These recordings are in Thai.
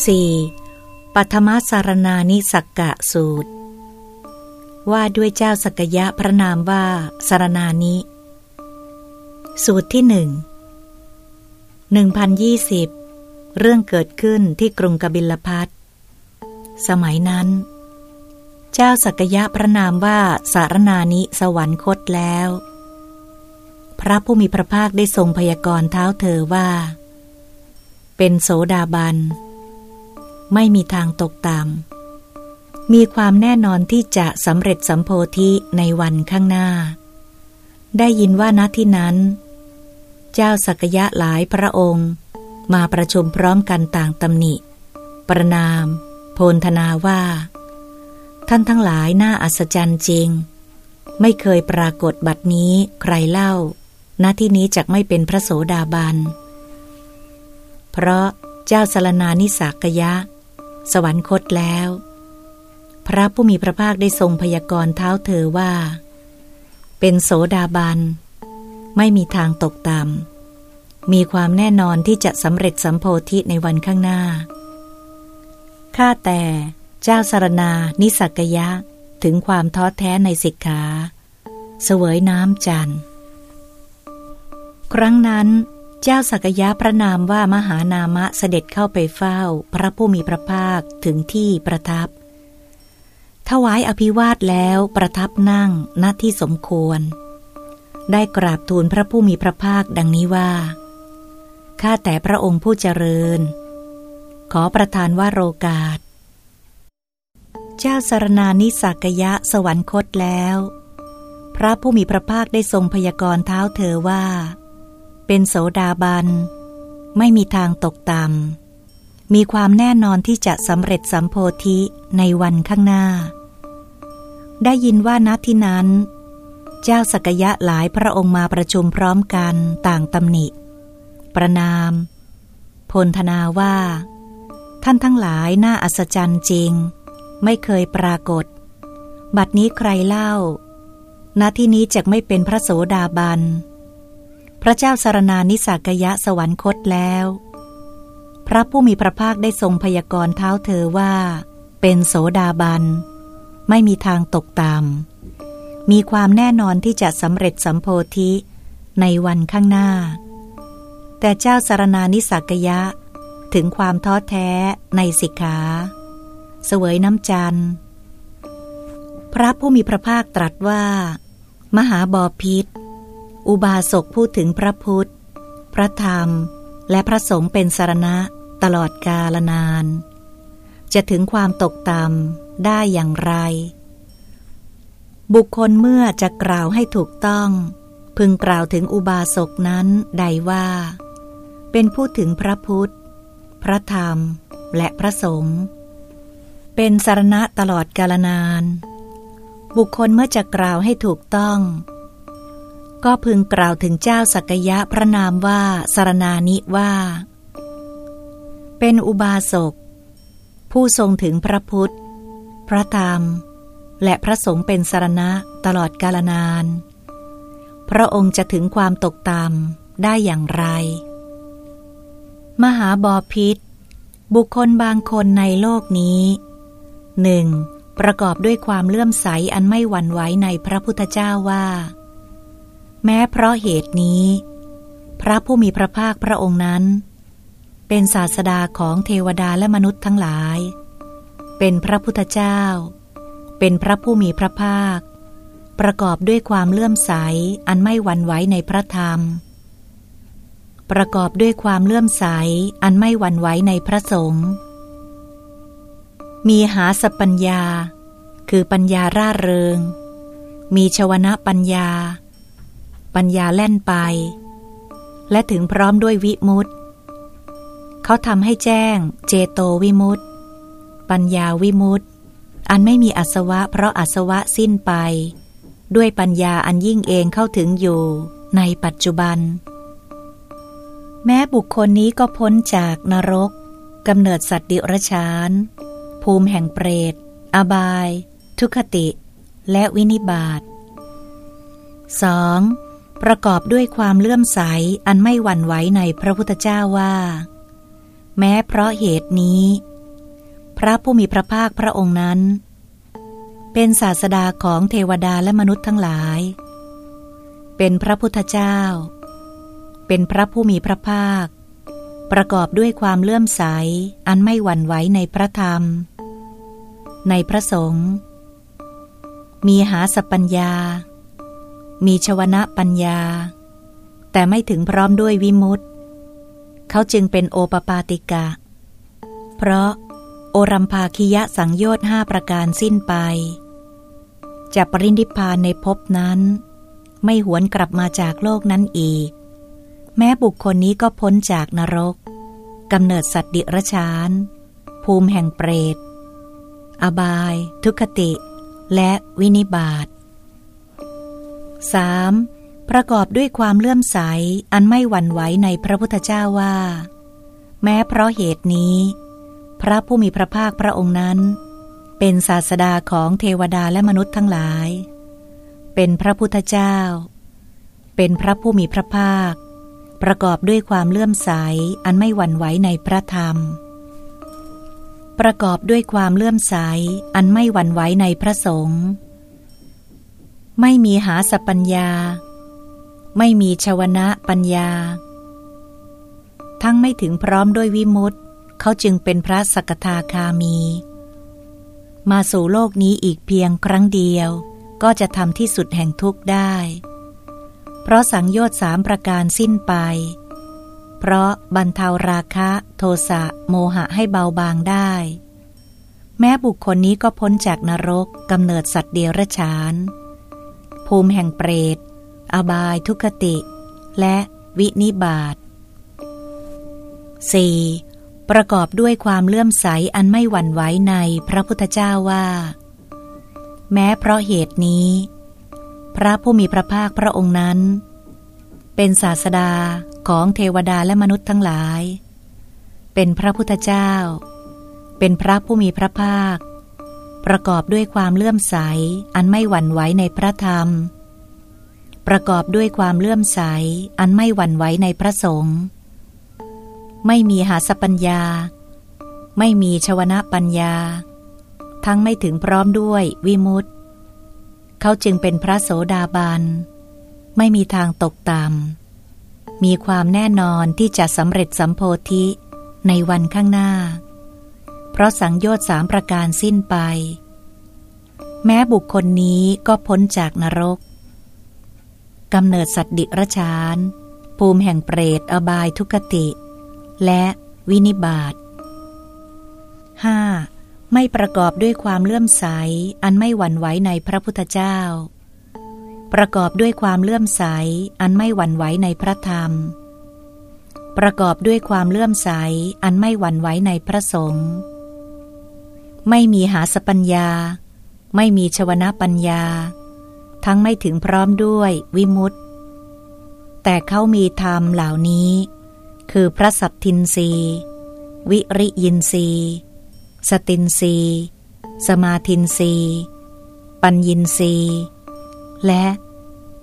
4. ปัทมสารนานิสักกะสูตร ว่าด้วยเจ้าสกยะพระนามว่าสารนานิ สูตรที่หนึ่งหนึ่งพันยี่สิบเรื่องเกิดขึ้นที่กรุงกบิลพัทสมัยนั้น เจ้าสักยะพระนามว่าสารนานิสวรรคตแล้ว พระผู้มีพระภาคได้ทรงพยากรณ์เท้าเธอว่า เป็นโสดาบัน ไม่มีทางตกต่ำมีความแน่นอนที่จะสำเร็จสัมโพธิในวันข้างหน้า ได้ยินว่าณที่นั้น เจ้าสักยะหลายพระองค์ มาประชุมพร้อมกันต่างตำหนิ ประนาม โพลธนาว่า ท่านทั้งหลายน่าอัศจรรย์จริง ไม่เคยปรากฏบัดนี้ใครเล่าณที่นี้จะไม่เป็นพระโสดาบัน เพราะเจ้าสลนานิสากยะ สวรรคตแล้ว พระผู้มีพระภาคได้ทรงพยากรณ์เท้าเธอว่า เป็นโสดาบัน ไม่มีทางตกต่ำมีความแน่นอนที่จะสำเร็จสัมโพธิในวันข้างหน้า ข้าแต่เจ้าสารนานิสักยะถึงความท้อแท้ในสิกขาเสวยน้ำจันครั้งนั้น เจ้าสักยะพระนามว่ามหานามะเสด็จเข้าไปเฝ้า พระผู้มีพระภาคถึงที่ประทับ ถวายอภิวาทแล้วประทับนั่งณที่สมควร ได้กราบทูลพระผู้มีพระภาคดังนี้ว่า ข้าแต่พระองค์ผู้เจริญ ขอประทานว่าโรกาส เจ้าสารนานิสักยะสวรรคตแล้ว พระผู้มีพระภาคได้ทรงพยากรณ์เท้าเธอว่า เป็นโสดาบัน ไม่มีทางตกต่ำ มีความแน่นอนที่จะสำเร็จสัมโพธิในวันข้างหน้า ได้ยินว่านัที่นั้น เจ้าสกยะหลายพระองค์มาประชุมพร้อมกันต่างตำหนิ ประนาม พลธนาว่า ท่านทั้งหลายน่าอัศจรรย์จริง ไม่เคยปรากฏ บัดนี้ใครเล่าณที่นี้จะไม่เป็นพระโสดาบัน พระเจ้าสารนานิสากยะสวรรคตแล้ว พระผู้มีพระภาคได้ทรงพยากรณ์เท้าเธอว่า เป็นโสดาบัน ไม่มีทางตกตามมีความแน่นอนที่จะสำเร็จสัมโพธิในวันข้างหน้า แต่เจ้าสารนานิสักยะ ถึงความท้อแท้ในสิกขา เสวยน้ำจันพระผู้มีพระภาคตรัสว่า มหาบอพิษ อุบาสกพูดถึงพระพุทธ พระธรรม และพระสงฆ์เป็นสารณะตลอดกาลนาน จะถึงความตกต่ำได้อย่างไร บุคคลเมื่อจะกล่าวให้ถูกต้อง พึงกล่าวถึงอุบาสกนั้นใดว่า เป็นผู้ถึงพระพุทธ พระธรรม และพระสงฆ์เป็นสารณะตลอดกาลนาน บุคคลเมื่อจะกล่าวให้ถูกต้อง ก็พึงกล่าวถึงเจ้าสักยะพระนามว่าสารนานิว่า เป็นอุบาสก ผู้ทรงถึงพระพุทธ พระธรรม และพระสงฆ์เป็นสารณะตลอดกาลนาน พระองค์จะถึงความตกต่ำได้อย่างไร มหาบอพิษ บุคคลบางคนในโลกนี้หนึ่งประกอบด้วยความเลื่อมใสอันไม่หวั่นไหวในพระพุทธเจ้าว่า แม้เพราะเหตุนี้ พระผู้มีพระภาคพระองค์นั้น เป็นศาสดาของเทวดาและมนุษย์ทั้งหลาย เป็นพระพุทธเจ้า เป็นพระผู้มีพระภาค ประกอบด้วยความเลื่อมใสอันไม่หวั่นไหวในพระธรรม ประกอบด้วยความเลื่อมใสอันไม่หวั่นไหวในพระสงฆ์มีหาสปัญญา คือปัญญาร่าเริง มีชวนะปัญญา ปัญญาแล่นไป และถึงพร้อมด้วยวิมุตติเขาทำให้แจ้ง เจโตวิมุตติปัญญาวิมุตติอันไม่มีอัสวะ เพราะอัสวะสิ้นไป ด้วยปัญญาอันยิ่งเองเข้าถึงอยู่ในปัจจุบัน แม้บุคคลนี้ก็พ้นจากนรกกำเนิดสัตว์ดิรชาน ภูมิแห่งเปรต อบาย ทุคติ และวินิบาต 2. ประกอบด้วยความเลื่อมใสอันไม่หวั่นไหวในพระพุทธเจ้าว่า แม้เพราะเหตุนี้ พระผู้มีพระภาคพระองค์นั้น เป็นศาสดาของเทวดาและมนุษย์ทั้งหลาย เป็นพระพุทธเจ้า เป็นพระผู้มีพระภาค ประกอบด้วยความเลื่อมใสอันไม่หวั่นไหวในพระธรรม ในพระสงฆ์มีหาสปัญญา มีชวนะปัญญา แต่ไม่ถึงพร้อมด้วยวิมุตติ เขาจึงเป็นโอปปาติกะ เพราะโอรัมภาคิยะสังโยชน์ห้าประการสิ้นไป จะปรินิพานในภพนั้น ไม่หวนกลับมาจากโลกนั้นอีก แม้บุคคลนี้ก็พ้นจากนรกกำเนิดสัตว์ดิรชาน ภูมิแห่งเปรต อบาย ทุคติ และวินิบาต 3. ประกอบด้วยความเลื่อมใส อันไม่หวั่นไหวในพระพุทธเจ้าว่า แม้เพราะเหตุนี้ พระผู้มีพระภาคพระองค์นั้น เป็นศาสดาของเทวดาและมนุษย์ทั้งหลาย เป็นพระพุทธเจ้า เป็นพระผู้มีพระภาค ประกอบด้วยความเลื่อมใส อันไม่หวั่นไหวในพระธรรม ประกอบด้วยความเลื่อมใส อันไม่หวั่นไหวในพระสงฆ์ ไม่มีหาสปัญญา ไม่มีชวนะปัญญา ทั้งไม่ถึงพร้อมด้วยวิมุตติเขาจึงเป็นพระสกทาคามี มาสู่โลกนี้อีกเพียงครั้งเดียว ก็จะทำที่สุดแห่งทุกข์ได้ เพราะสังโยชน์สามประการสิ้นไป เพราะบรรเทาราคะโทสะโมหะให้เบาบางได้ แม้บุคคลนี้ก็พ้นจากนรกกำเนิดสัตว์เดรัจฉาน ภูมิแห่งเปรต อบายทุคติ และวินิบาต 4. ประกอบด้วยความเลื่อมใสอันไม่หวั่นไหวในพระพุทธเจ้าว่า แม้เพราะเหตุนี้ พระผู้มีพระภาคพระองค์นั้น เป็นศาสดาของเทวดาและมนุษย์ทั้งหลาย เป็นพระพุทธเจ้า เป็นพระผู้มีพระภาค ประกอบด้วยความเลื่อมใส อันไม่หวั่นไหวในพระธรรม ประกอบด้วยความเลื่อมใส อันไม่หวั่นไหวในพระสงฆ์ไม่มีหาสปัญญา ไม่มีชวนะปัญญา ทั้งไม่ถึงพร้อมด้วยวิมุตติ เขาจึงเป็นพระโสดาบัน ไม่มีทางตกต่ำมีความแน่นอนที่จะสำเร็จสัมโพธิในวันข้างหน้า เพราะสังโยชน์สามประการสิ้นไป แม้บุคคลนี้ก็พ้นจากนรกกำเนิดสัตว์ดิรชาน ภูมิแห่งเปรตอบายทุกติ และวินิบาต 5. ไม่ประกอบด้วยความเลื่อมใส อันไม่หวั่นไหวในพระพุทธเจ้า ประกอบด้วยความเลื่อมใส อันไม่หวั่นไหวในพระธรรม ประกอบด้วยความเลื่อมใส อันไม่หวั่นไหวในพระสงฆ์ ไม่มีหาสปัญญา ไม่มีชวนะปัญญา ทั้งไม่ถึงพร้อมด้วยวิมุตตแต่เขามีธรรมเหล่านี้ คือพระสัตทินรีวิริยินรีสตินรีสมาทินรีปัญญินรีและ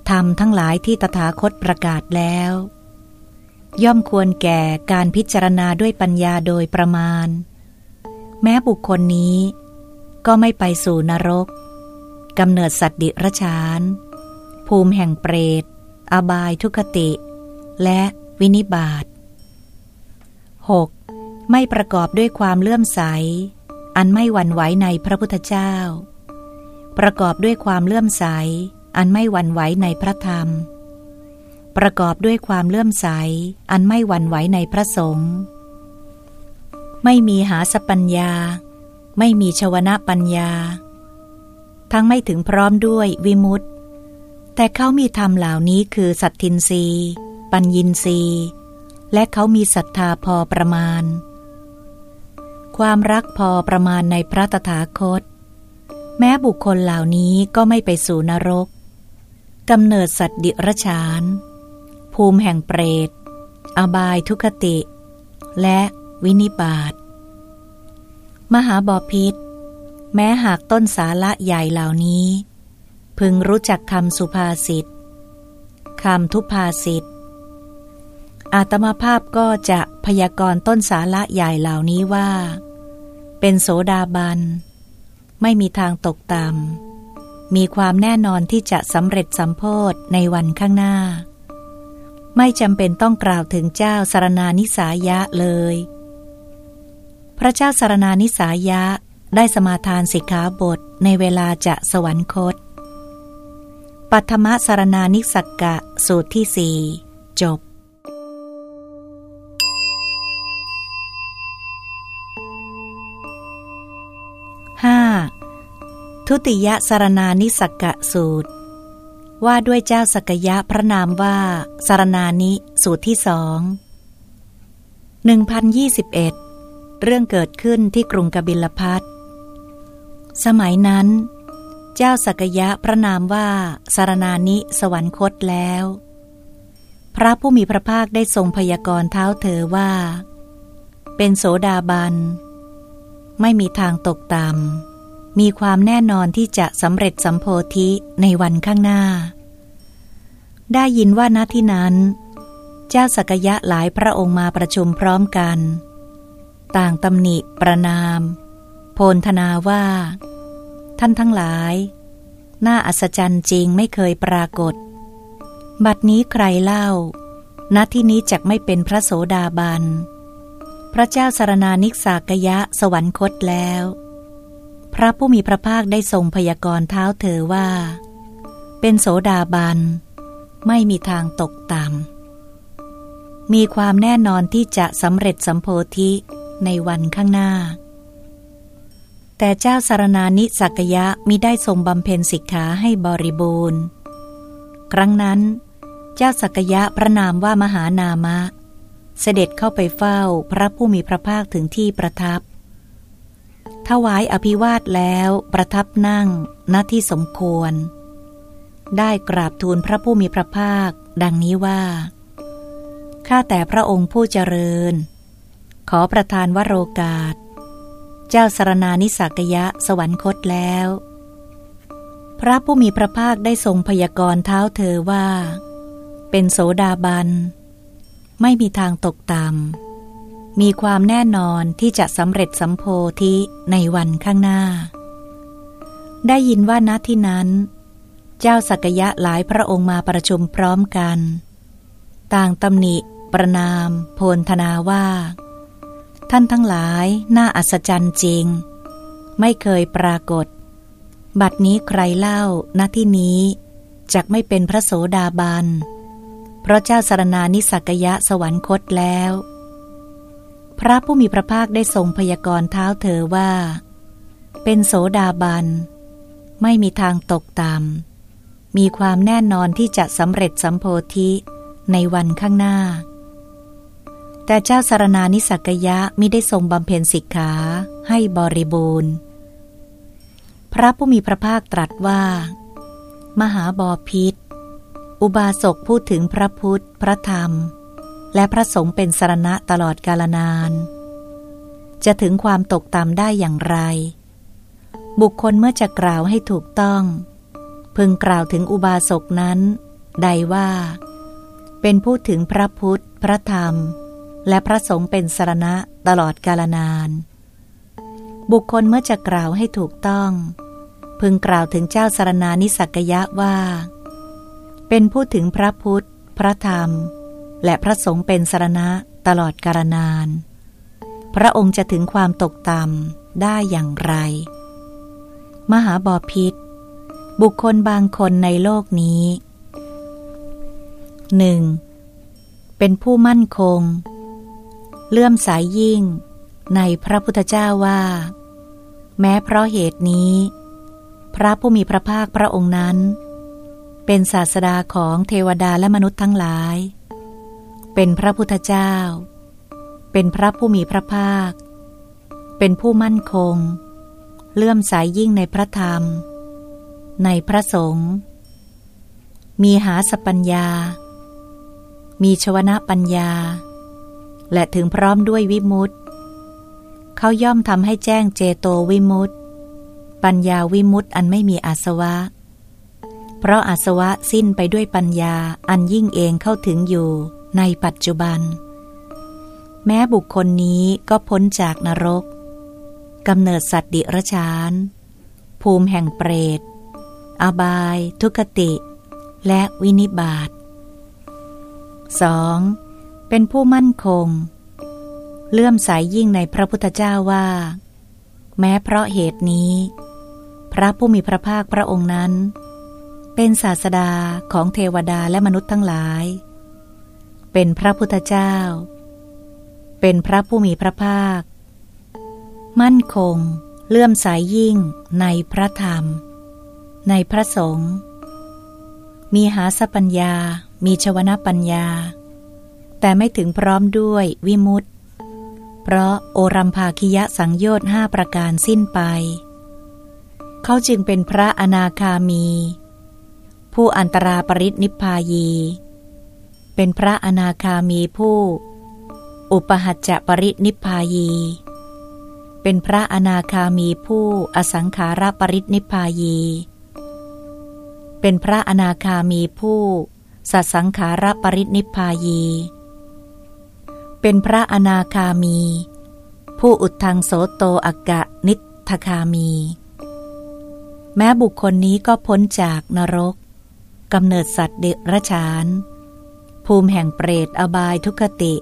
ธรรมทั้งหลายที่ตถาคตประกาศแล้ว ย่อมควรแก่การพิจารณาด้วยปัญญาโดยประมาณ แม้บุคคลนี้ ก็ไม่ไปสู่นรกกำเนิดสัตว์ดิรชาน ภูมิแห่งเปรต อบายทุคติ และวินิบาต 6. ไม่ประกอบด้วยความเลื่อมใส อันไม่หวั่นไหวในพระพุทธเจ้า ประกอบด้วยความเลื่อมใส อันไม่หวั่นไหวในพระธรรม ประกอบด้วยความเลื่อมใส อันไม่หวั่นไหวในพระสงฆ์ ไม่มีหาสปัญญา ไม่มีชวนะปัญญา ทั้งไม่ถึงพร้อมด้วยวิมุตต์แต่เขามีธรรมเหล่านี้คือสัตทินรีปัญญินรีและเขามีศรัทธาพอประมาณ ความรักพอประมาณในพระตถาคต แม้บุคคลเหล่านี้ก็ไม่ไปสู่นรกกำเนิดสัตว์ดิรชาน ภูมิแห่งเปรต อบายทุคติ และ วินิบาตมหาบอพิษ แม้หากต้นสาละใหญ่เหล่านี้ พึงรู้จักคำสุภาษิตคำทุพาษิตอาตมาภาพก็จะพยากรณ์ต้นสาระใหญ่เหล่านี้ว่า เป็นโสดาบัน ไม่มีทางตกต่ำมีความแน่นอนที่จะสำเร็จสำโพธในวันข้างหน้า ไม่จำเป็นต้องกล่าวถึงเจ้าสารนานิสายะเลย พระเจ้าสารนานิสายะได้สมาทานสิกขาบทในเวลาจะสวรรคต ปัทมสารนานิสักกะสูตรที่สี่จบ 5. ทุติยสารนานิสักกะสูตร ว่าด้วยเจ้าสกยะพระนามว่าสารนานิสูตรที่สอง1021เอ็ด เรื่องเกิดขึ้นที่กรุงกบิลพัทสมัยนั้น เจ้าสกยะพระนามว่าสารนานิสวรรคตแล้ว พระผู้มีพระภาคได้ทรงพยากรณ์เท้าเธอว่า เป็นโสดาบัน ไม่มีทางตกต่ำมีความแน่นอนที่จะสำเร็จสัมโพธิในวันข้างหน้า ได้ยินว่าณที่นั้น เจ้าสักยะหลายพระองค์มาประชุมพร้อมกัน ต่างตำหนิประนาม โพลธนาว่า ท่านทั้งหลาย น่าอัศจรรย์จริงไม่เคยปรากฏ บัดนี้ใครเล่าณที่นี้จะไม่เป็นพระโสดาบัน พระเจ้าสารนานิสากยะสวรรคตแล้ว พระผู้มีพระภาคได้ทรงพยากรณ์เท้าเธอว่า เป็นโสดาบัน ไม่มีทางตกต่ำมีความแน่นอนที่จะสำเร็จสัมโพธิ ในวันข้างหน้า แต่เจ้าสารนานิสักยะมิได้ทรงบำเพ็ญสิกขาให้บริบูรณ์ ครั้งนั้น เจ้าสักยะพระนามว่ามหานามะ เสด็จเข้าไปเฝ้าพระผู้มีพระภาคถึงที่ประทับ ถวายอภิวาทแล้วประทับนั่งณที่สมควร ได้กราบทูลพระผู้มีพระภาคดังนี้ว่าข้าแต่พระองค์ผู้เจริญ ขอประทานวโรกาส เจ้าสารนานิสักยะสวรรคตแล้ว พระผู้มีพระภาคได้ทรงพยากรณ์เท้าเธอว่า เป็นโสดาบัน ไม่มีทางตกต่ำมีความแน่นอนที่จะสำเร็จสัมโพธิในวันข้างหน้า ได้ยินว่าณที่นั้น เจ้าสักยะหลายพระองค์มาประชุมพร้อมกัน ต่างตำหนิประนาม โพลธนาว่า ท่านทั้งหลายน่าอัศจรรย์จริง ไม่เคยปรากฏ บัดนี้ใครเล่าณที่นี้จะไม่เป็นพระโสดาบัน เพราะเจ้าสารนานิสักยะสวรรคตแล้ว พระผู้มีพระภาคได้ทรงพยากรณ์เท้าเธอว่า เป็นโสดาบัน ไม่มีทางตกต่ำมีความแน่นอนที่จะสำเร็จสัมโพธิในวันข้างหน้า แต่เจ้าสารนานิสักยะมิได้ทรงบำเพ็ญสิกขาให้บริบูรณ์ พระผู้มีพระภาคตรัสว่า มหาบอพิษ อุบาสกพูดถึงพระพุทธ พระธรรม และพระสงฆ์เป็นสารณะตลอดกาลนาน จะถึงความตกต่ำได้อย่างไร บุคคลเมื่อจะกล่าวให้ถูกต้อง พึงกล่าวถึงอุบาสกนั้น ใดว่า เป็นพูดถึงพระพุทธ พระธรรม และพระสงฆ์เป็นสรณะตลอดกาลนาน บุคคลเมื่อจะกล่าวให้ถูกต้อง พึงกล่าวถึงเจ้าสรณานิสักยะว่า เป็นผู้ถึงพระพุทธ พระธรรม และพระสงฆ์เป็นสรณะตลอดกาลนาน พระองค์จะถึงความตกต่ำได้อย่างไร มหาบอพิษบุคคลบางคนในโลกนี้หนึ่งเป็นผู้มั่นคง เลื่อมสายยิ่ง ในพระพุทธเจ้าว่า แม้เพราะเหตุนี้ พระผู้มีพระภาคพระองค์นั้น เป็นศาสดาของเทวดาและมนุษย์ทั้งหลาย เป็นพระพุทธเจ้า เป็นพระผู้มีพระภาค เป็นผู้มั่นคง เลื่อมสายยิ่งในพระธรรม ในพระสงฆ์มีหาสปัญญา มีชวนะปัญญา และถึงพร้อมด้วยวิมุตติเขาย่อมทำให้แจ้งเจโตวิมุตติปัญญาวิมุตติอันไม่มีอาสวะ เพราะอาสวะสิ้นไปด้วยปัญญาอันยิ่งเองเข้าถึงอยู่ในปัจจุบัน แม้บุคคลนี้ก็พ้นจากนรกกำเนิดสัตว์ดิรชาน ภูมิแห่งเปรต อบาย ทุกติ และวินิบาต 2. เป็นผู้มั่นคง เลื่อมสายยิ่งในพระพุทธเจ้าว่า แม้เพราะเหตุนี้ พระผู้มีพระภาคพระองค์นั้น เป็นศาสดาของเทวดาและมนุษย์ทั้งหลาย เป็นพระพุทธเจ้า เป็นพระผู้มีพระภาค มั่นคง เลื่อมสายยิ่งในพระธรรม ในพระสงฆ์มีหาสปัญญา มีชวนาปัญญา แต่ไม่ถึงพร้อมด้วยวิมุตติ เพราะโอรัมภาคิยะสังโยชน์ห้าประการสิ้นไป เขาจึงเป็นพระอนาคามี ผู้อันตราปรินิพพายี เป็นพระอนาคามีผู้ อุปหัจจะปรินิพพายี เป็นพระอนาคามีผู้อสังขารปรินิพพายี เป็นพระอนาคามีผู้สัสังขารปรินิพพายี เป็นพระอนาคามี ผู้อุดทางโสโตอักะนิทคามี แม้บุคคลนี้ก็พ้นจากนรกกำเนิดสัตว์เดรัจฉาน ภูมิแห่งเปรตอบายทุกติ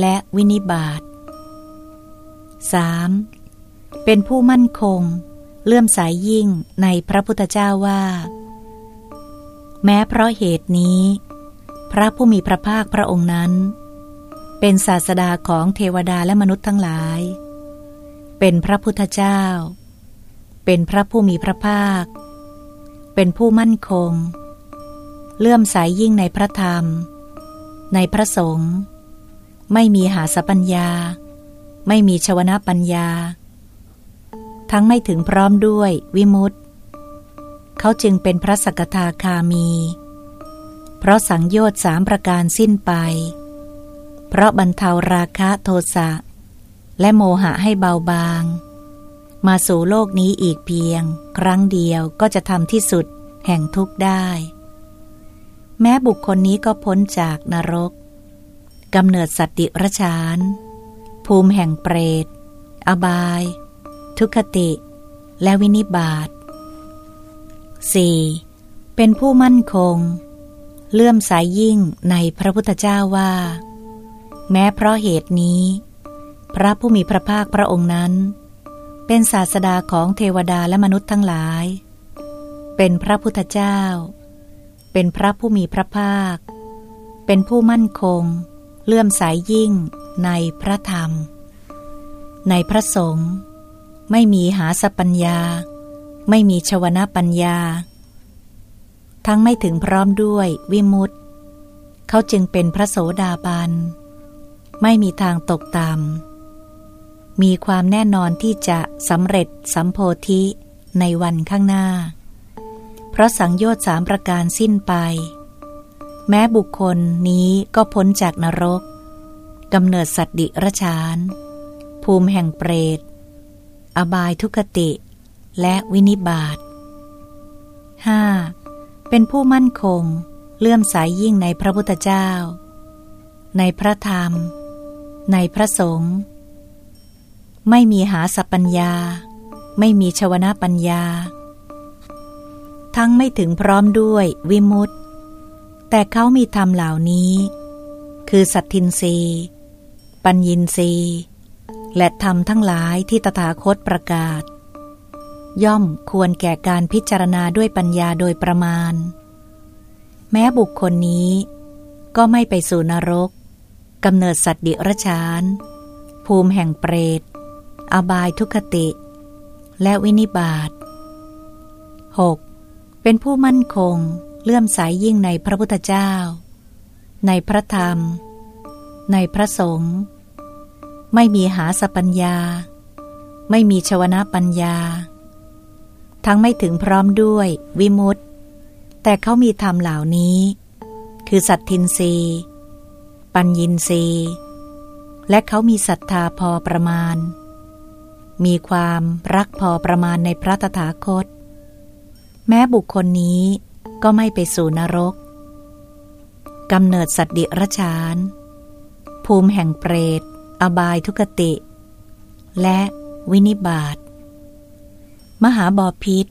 และวินิบาต 3. เป็นผู้มั่นคง เลื่อมสายยิ่งในพระพุทธเจ้าว่า แม้เพราะเหตุนี้ พระผู้มีพระภาคพระองค์นั้น เป็นศาสดาของเทวดาและมนุษย์ทั้งหลาย เป็นพระพุทธเจ้า เป็นพระผู้มีพระภาค เป็นผู้มั่นคง เลื่อมใสยยิ่งในพระธรรม ในพระสงฆ์ไม่มีหาสปัญญา ไม่มีชวนาปัญญา ทั้งไม่ถึงพร้อมด้วยวิมุตติ เขาจึงเป็นพระสกทาคามี เพราะสังโยชน์สามประการสิ้นไป เพราะบรรเทาราคะโทสะและโมหะให้เบาบาง มาสู่โลกนี้อีกเพียง ครั้งเดียวก็จะทำที่สุดแห่งทุกข์ได้ แม้บุคคลนี้ก็พ้นจากนรกกำเนิดสัตติรชาน ภูมิแห่งเปรต อบาย ทุคติ และวินิบาต 4. เป็นผู้มั่นคง เลื่อมสายยิ่งในพระพุทธเจ้าว่า แม้เพราะเหตุนี้ พระผู้มีพระภาคพระองค์นั้น เป็นศาสดาของเทวดาและมนุษย์ทั้งหลาย เป็นพระพุทธเจ้า เป็นพระผู้มีพระภาค เป็นผู้มั่นคง เลื่อมสายยิ่งในพระธรรม ในพระสงฆ์ไม่มีหาสปัญญา ไม่มีชวนาปัญญา ทั้งไม่ถึงพร้อมด้วยวิมุตติเขาจึงเป็นพระโสดาบัน ไม่มีทางตกต่ำมีความแน่นอนที่จะสำเร็จสัมโพธิในวันข้างหน้า เพราะสังโยชน์สามประการสิ้นไป แม้บุคคลนี้ก็พ้นจากนรกกำเนิดสัตดิรชาน ภูมิแห่งเปรต อบายทุกติ และวินิบาต 5. เป็นผู้มั่นคง เลื่อมสายยิ่งในพระพุทธเจ้า ในพระธรรม ในพระสงฆ์ไม่มีหาสัพปัญญา ไม่มีชวนาปัญญา ทั้งไม่ถึงพร้อมด้วยวิมุตต์แต่เขามีธรรมเหล่านี้ คือสัตทินรีปัญญินรีและธรรมทั้งหลายที่ตถาคตประกาศ ย่อมควรแก่การพิจารณาด้วยปัญญาโดยประมาณ แม้บุคคลนี้ก็ไม่ไปสู่นรก กำเนิดสัตว์ดิรชาน ภูมิแห่งเปรต อบายทุคติ และวินิบาต 6. เป็นผู้มั่นคง เลื่อมสายยิ่งในพระพุทธเจ้า ในพระธรรม ในพระสงฆ์ ไม่มีหาสปัญญา ไม่มีชวนาปัญญา ทั้งไม่ถึงพร้อมด้วยวิมุตตแต่เขามีธรรมเหล่านี้ คือสัตทินรี ปัญญินรีและเขามีศรัทธาพอประมาณ มีความรักพอประมาณในพระตถาคต แม้บุคคลนี้ก็ไม่ไปสู่นรกกำเนิดสัตว์ดิรชาน ภูมิแห่งเปรต อบายทุกติ และวินิบาตมหาบอพิษ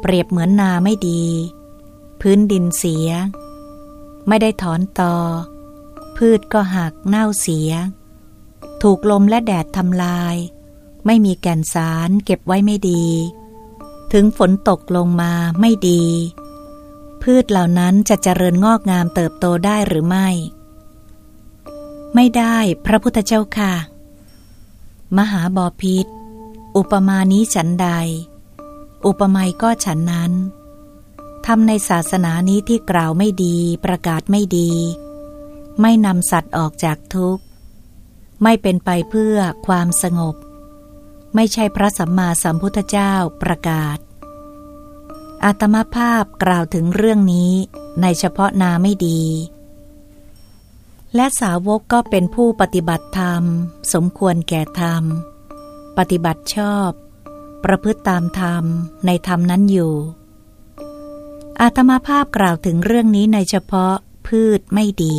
เปรียบเหมือนนาไม่ดี พื้นดินเสีย ไม่ได้ถอนตอ พืชก็หักเน่าเสีย ถูกลมและแดดทำลาย ไม่มีแก่นสารเก็บไว้ไม่ดี ถึงฝนตกลงมาไม่ดี พืชเหล่านั้นจะเจริญงอกงามเติบโตได้หรือไม่ ไม่ได้พระพุทธเจ้าค่ะ มหาบอพิษอุปมานี้ฉันใด อุปไมยก็ฉันนั้นทำในศาสนานี้ที่กล่าวไม่ดี ประกาศไม่ดี ไม่นำสัตว์ออกจากทุกข์ ไม่เป็นไปเพื่อความสงบ ไม่ใช่พระสัมมาสัมพุทธเจ้าประกาศ อาตมาภาพกล่าวถึงเรื่องนี้ในเฉพาะนาไม่ดี และสาวกก็เป็นผู้ปฏิบัติธรรม สมควรแก่ธรรม ปฏิบัติชอบ ประพฤติตามธรรมในธรรมนั้นอยู่ อาตมาภาพกล่าวถึงเรื่องนี้ในเฉพาะพืชไม่ดี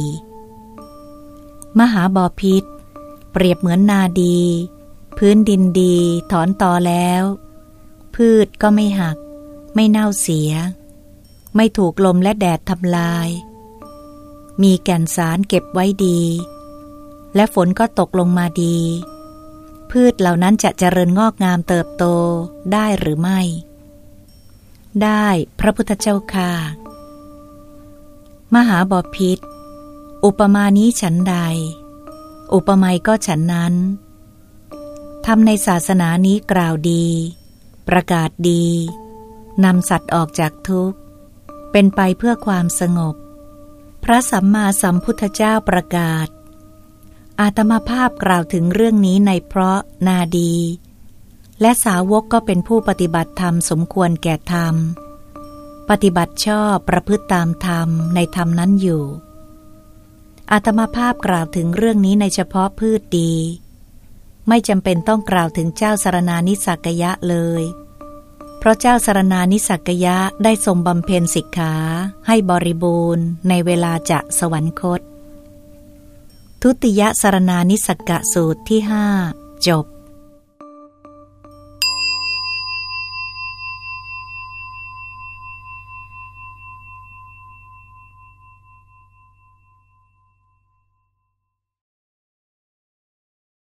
มหาบอพิษ เปรียบเหมือนนาดี พื้นดินดี ถอนตอแล้ว พืชก็ไม่หัก ไม่เน่าเสีย ไม่ถูกลมและแดดทำลาย มีแก่นสารเก็บไว้ดี และฝนก็ตกลงมาดี พืชเหล่านั้นจะเจริญงอกงามเติบโตได้หรือไม่ ได้พระพุทธเจ้าค่ะ มหาบอพิษ อุปมานี้ฉันใด อุปไมยก็ฉันนั้นทำในศาสนานี้กล่าวดี ประกาศดีนำสัตว์ออกจากทุกข์ เป็นไปเพื่อความสงบ พระสัมมาสัมพุทธเจ้าประกาศ อาตมาภาพกล่าวถึงเรื่องนี้ในเพราะนาดี และสาวกก็เป็นผู้ปฏิบัติธรรมสมควรแก่ธรรม ปฏิบัติชอบประพฤติตามธรรมในธรรมนั้นอยู่ อาตมาภาพกล่าวถึงเรื่องนี้ในเฉพาะพืชดี ไม่จำเป็นต้องกล่าวถึงเจ้าสารนานิสักยะเลย เพราะเจ้าสารนานิสักยะได้ทรงบำเพ็ญสิกขาให้บริบูรณ์ในเวลาจะสวรรคต ทุติยสารนานิสกกะสูตรที่ห้าจบ